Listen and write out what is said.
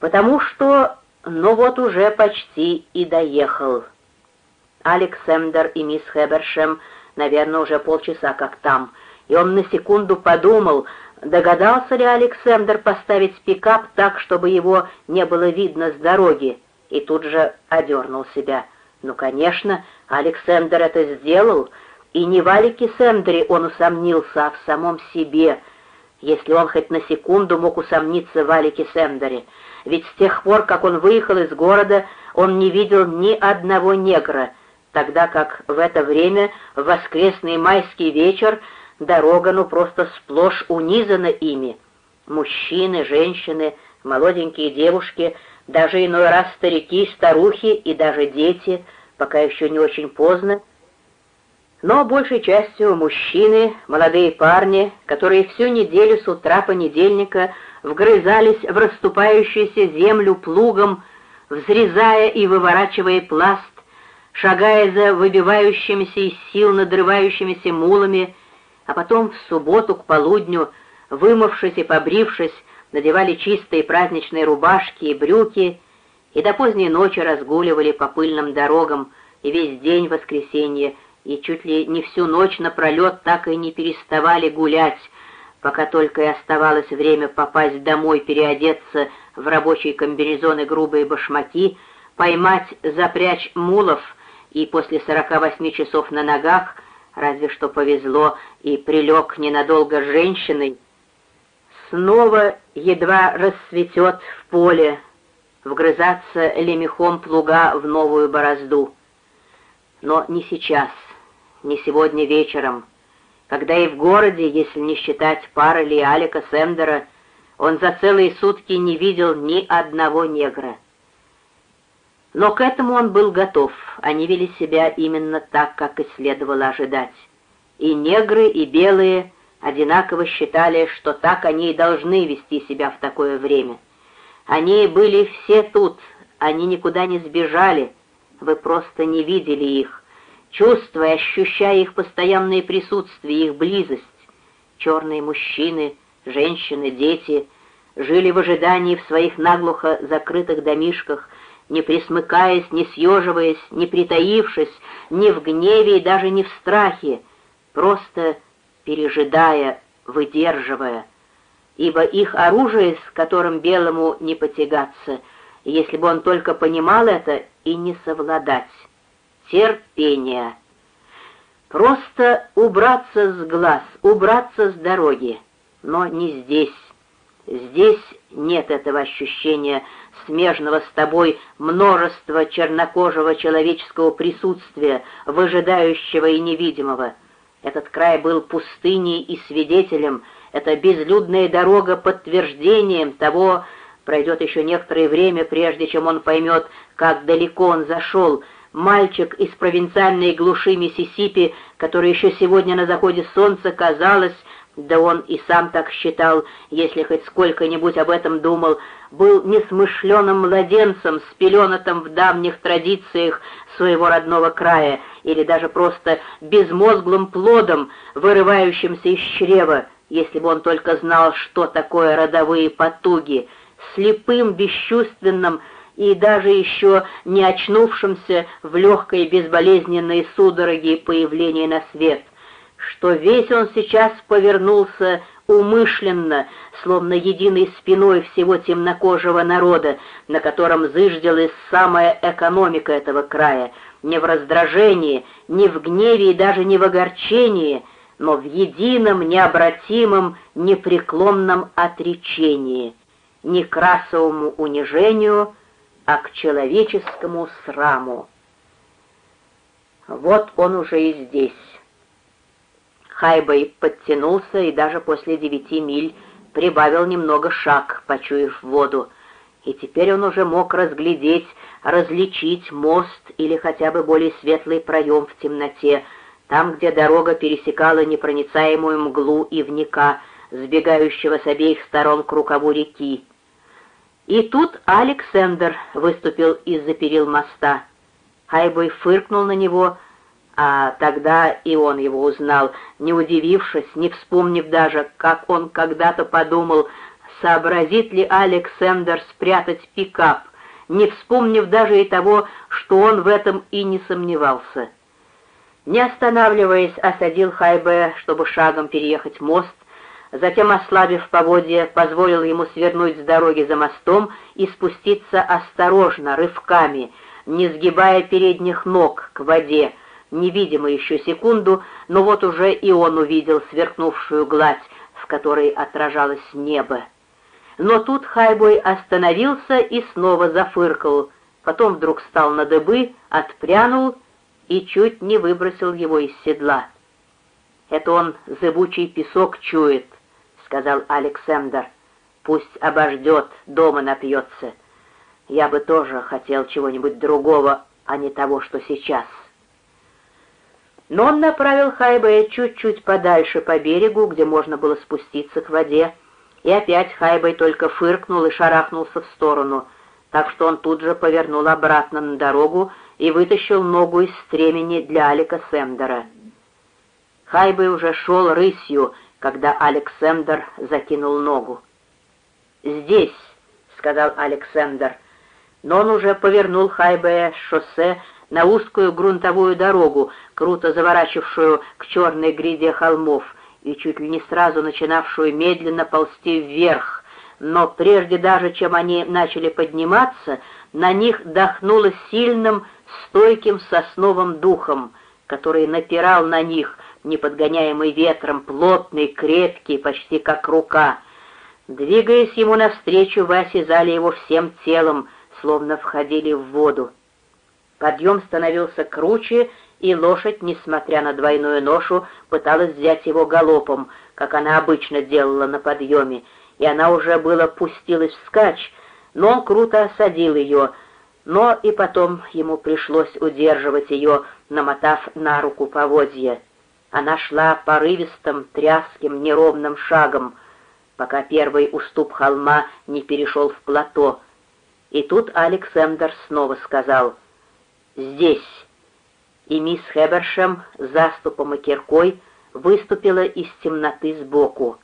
потому что, ну вот уже почти и доехал. Александр и мисс Хебершем, наверное, уже полчаса как там, и он на секунду подумал, догадался ли Александр поставить пикап так, чтобы его не было видно с дороги, и тут же одернул себя. Ну, конечно, Александр это сделал, и не в Алике Сендере он усомнился, а в самом себе, если он хоть на секунду мог усомниться в Алике Сендере. Ведь с тех пор, как он выехал из города, он не видел ни одного негра, тогда как в это время, в воскресный майский вечер, дорога ну просто сплошь унизана ими. Мужчины, женщины, молоденькие девушки, даже иной раз старики, старухи и даже дети, пока еще не очень поздно, но большей частью мужчины, молодые парни, которые всю неделю с утра понедельника вгрызались в расступающуюся землю плугом, взрезая и выворачивая пласт, шагая за выбивающимися из сил надрывающимися мулами, а потом в субботу к полудню, вымывшись и побрившись, надевали чистые праздничные рубашки и брюки и до поздней ночи разгуливали по пыльным дорогам и весь день воскресенья, и чуть ли не всю ночь напролет так и не переставали гулять, пока только и оставалось время попасть домой, переодеться в рабочие комбинезоны грубые башмаки, поймать, запрячь мулов и после сорока восьми часов на ногах, разве что повезло и прилег ненадолго с женщиной, снова едва расцветет в поле, вгрызаться лемехом плуга в новую борозду. Но не сейчас, не сегодня вечером, когда и в городе, если не считать Пароли и Алика Сендера, он за целые сутки не видел ни одного негра. Но к этому он был готов, они вели себя именно так, как и следовало ожидать. И негры, и белые одинаково считали, что так они и должны вести себя в такое время. Они были все тут, они никуда не сбежали, вы просто не видели их чувствуя, ощущая их постоянное присутствие, их близость. Черные мужчины, женщины, дети жили в ожидании в своих наглухо закрытых домишках, не присмыкаясь, не съеживаясь, не притаившись, ни в гневе и даже не в страхе, просто пережидая, выдерживая, ибо их оружие, с которым белому не потягаться, если бы он только понимал это и не совладать терпения. Просто убраться с глаз, убраться с дороги, но не здесь. Здесь нет этого ощущения смежного с тобой множества чернокожего человеческого присутствия, выжидающего и невидимого. Этот край был пустыней и свидетелем, эта безлюдная дорога подтверждением того, пройдет еще некоторое время, прежде чем он поймет, как далеко он зашел, Мальчик из провинциальной глуши Миссисипи, который еще сегодня на заходе солнца, казалось, да он и сам так считал, если хоть сколько-нибудь об этом думал, был несмышленым младенцем, спеленатым в давних традициях своего родного края, или даже просто безмозглым плодом, вырывающимся из чрева, если бы он только знал, что такое родовые потуги, слепым, бесчувственным, и даже еще не очнувшимся в легкой безболезненной судороге появления на свет, что весь он сейчас повернулся умышленно, словно единой спиной всего темнокожего народа, на котором зыждилась самая экономика этого края, не в раздражении, не в гневе и даже не в огорчении, но в едином, необратимом, непреклонном отречении, не к расовому унижению, а к человеческому сраму. Вот он уже и здесь. Хайбой подтянулся и даже после девяти миль прибавил немного шаг, почуяв воду, и теперь он уже мог разглядеть, различить мост или хотя бы более светлый проем в темноте, там, где дорога пересекала непроницаемую мглу и вника, сбегающего с обеих сторон к рукаву реки. И тут Александр выступил из-за перил моста. Хайбой фыркнул на него, а тогда и он его узнал, не удивившись, не вспомнив даже, как он когда-то подумал, сообразит ли Александр спрятать пикап, не вспомнив даже и того, что он в этом и не сомневался. Не останавливаясь, осадил Хайбе, чтобы шагом переехать мост, затем, ослабив поводья, позволил ему свернуть с дороги за мостом и спуститься осторожно, рывками, не сгибая передних ног к воде, невидимо еще секунду, но вот уже и он увидел сверкнувшую гладь, в которой отражалось небо. Но тут Хайбой остановился и снова зафыркал, потом вдруг встал на дыбы, отпрянул и чуть не выбросил его из седла. «Это он зыбучий песок чует», — сказал Александр. «Пусть обождет, дома напьется. Я бы тоже хотел чего-нибудь другого, а не того, что сейчас». Но он направил Хайбея чуть-чуть подальше по берегу, где можно было спуститься к воде, и опять Хайбей только фыркнул и шарахнулся в сторону, так что он тут же повернул обратно на дорогу и вытащил ногу из стремени для Алика Сендера. Хайбей уже шел рысью, когда Александр закинул ногу. «Здесь», — сказал Александр, но он уже повернул Хайбея с шоссе на узкую грунтовую дорогу, круто заворачившую к черной гряде холмов и чуть ли не сразу начинавшую медленно ползти вверх, но прежде даже, чем они начали подниматься, на них дохнуло сильным, стойким сосновым духом, который напирал на них, не подгоняемый ветром, плотный, крепкий, почти как рука. Двигаясь ему навстречу, вы осязали его всем телом, словно входили в воду. Подъем становился круче, и лошадь, несмотря на двойную ношу, пыталась взять его галопом, как она обычно делала на подъеме, и она уже было пустилась вскачь, но он круто осадил ее, но и потом ему пришлось удерживать ее, намотав на руку поводья. Она шла порывистым, тряским, неровным шагом, пока первый уступ холма не перешел в плато. И тут Александр снова сказал — здесь!» И мисс Хебершем заступом и киркой выступила из темноты сбоку.